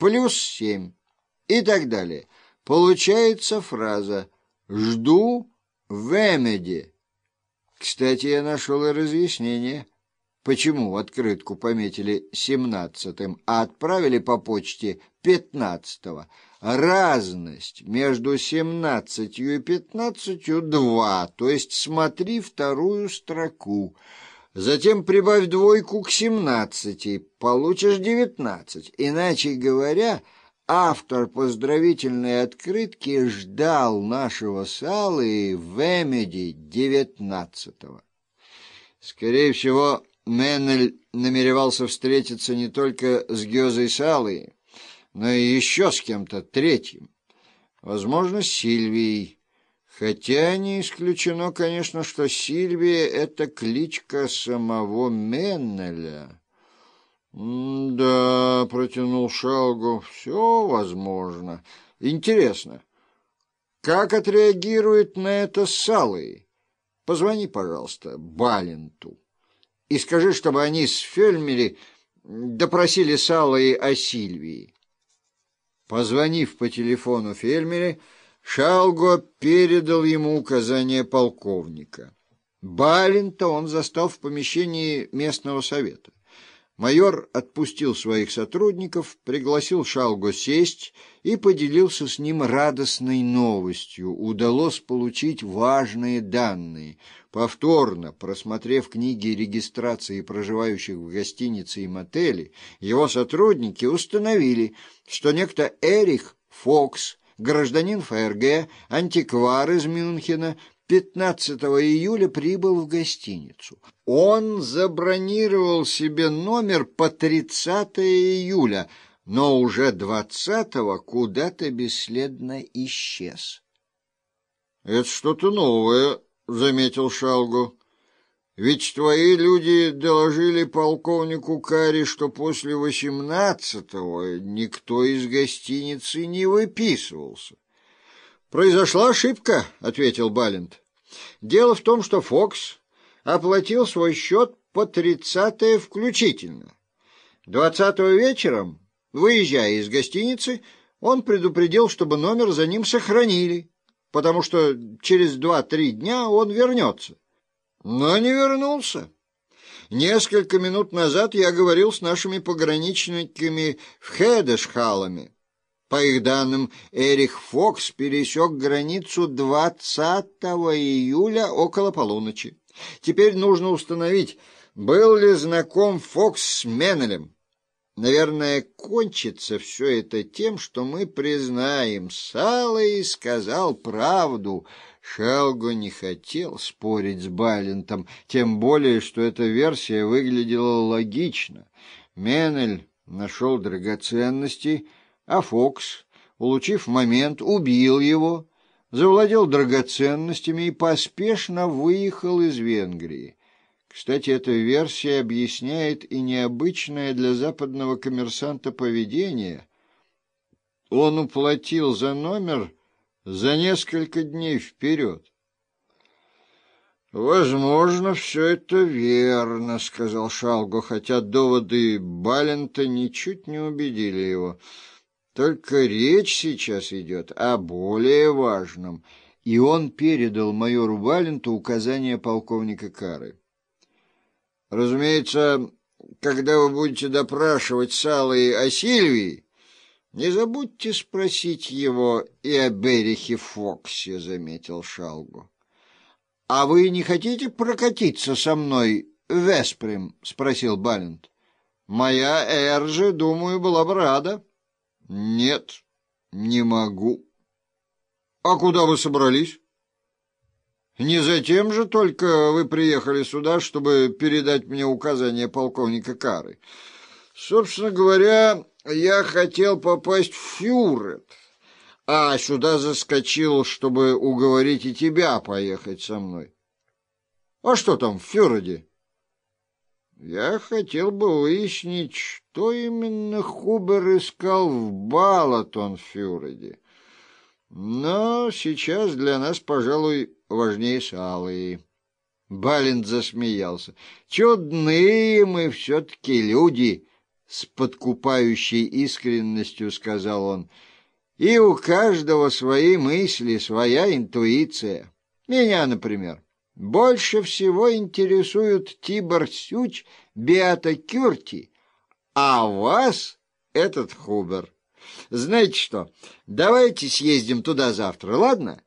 плюс семь и так далее. Получается фраза «жду в Эмеде». Кстати, я нашел и разъяснение, почему открытку пометили семнадцатым, а отправили по почте пятнадцатого. Разность между семнадцатью и пятнадцатью — два, то есть смотри вторую строку. Затем прибавь двойку к семнадцати, получишь девятнадцать. Иначе говоря, автор поздравительной открытки ждал нашего Салы в Эмеди девятнадцатого. Скорее всего, Меннель намеревался встретиться не только с Гёзой Салой, но и еще с кем-то третьим. Возможно, с Сильвией. Хотя не исключено, конечно, что Сильвия — это кличка самого Меннеля. «Да», — протянул Шалгу, — «все возможно. Интересно, как отреагирует на это Салый? Позвони, пожалуйста, Баленту и скажи, чтобы они с Фельмери допросили Салой о Сильвии». Позвонив по телефону Фельмере, Шалго передал ему указания полковника. Балента он застал в помещении местного совета. Майор отпустил своих сотрудников, пригласил Шалго сесть и поделился с ним радостной новостью. Удалось получить важные данные. Повторно, просмотрев книги регистрации проживающих в гостинице и мотеле, его сотрудники установили, что некто Эрих Фокс, гражданин ФРГ, антиквар из Мюнхена, 15 июля прибыл в гостиницу. Он забронировал себе номер по 30 июля, но уже 20-го куда-то бесследно исчез. — Это что-то новое, — заметил Шалгу. — Ведь твои люди доложили полковнику Карри, что после восемнадцатого никто из гостиницы не выписывался. «Произошла ошибка», — ответил Балент. «Дело в том, что Фокс оплатил свой счет по тридцатое включительно. Двадцатого вечером, выезжая из гостиницы, он предупредил, чтобы номер за ним сохранили, потому что через два-три дня он вернется. Но не вернулся. Несколько минут назад я говорил с нашими пограничниками в Хедешхалами. По их данным, Эрих Фокс пересек границу 20 июля около полуночи. Теперь нужно установить, был ли знаком Фокс с Меннелем. Наверное, кончится все это тем, что мы признаем, Салый сказал правду. Шелго не хотел спорить с Байлентом, тем более, что эта версия выглядела логично. Меннель нашел драгоценности — а Фокс, улучив момент, убил его, завладел драгоценностями и поспешно выехал из Венгрии. Кстати, эта версия объясняет и необычное для западного коммерсанта поведение. Он уплатил за номер за несколько дней вперед. «Возможно, все это верно», — сказал Шалго, хотя доводы Балента ничуть не убедили его. Только речь сейчас идет о более важном, и он передал майору Валенту указания полковника Кары. Разумеется, когда вы будете допрашивать Салы о Сильвии, не забудьте спросить его и о Берихе Фоксе, — заметил Шалгу. — А вы не хотите прокатиться со мной в спросил Балент. — Моя Эржи, думаю, была бы рада. — нет, не могу. А куда вы собрались? Не затем же только вы приехали сюда, чтобы передать мне указания полковника Кары. Собственно говоря, я хотел попасть в Фюрет, а сюда заскочил, чтобы уговорить и тебя поехать со мной. А что там в Фюреде? Я хотел бы выяснить, что именно Хубер искал в Балатон-Фюреде. Но сейчас для нас, пожалуй, важнее Салы. Балент засмеялся. Чудные мы все-таки люди, с подкупающей искренностью сказал он. И у каждого свои мысли, своя интуиция. Меня, например, больше всего интересуют Тибор Сюч, Беата Кюрти, а вас этот Хубер. Знаете что, давайте съездим туда завтра, ладно?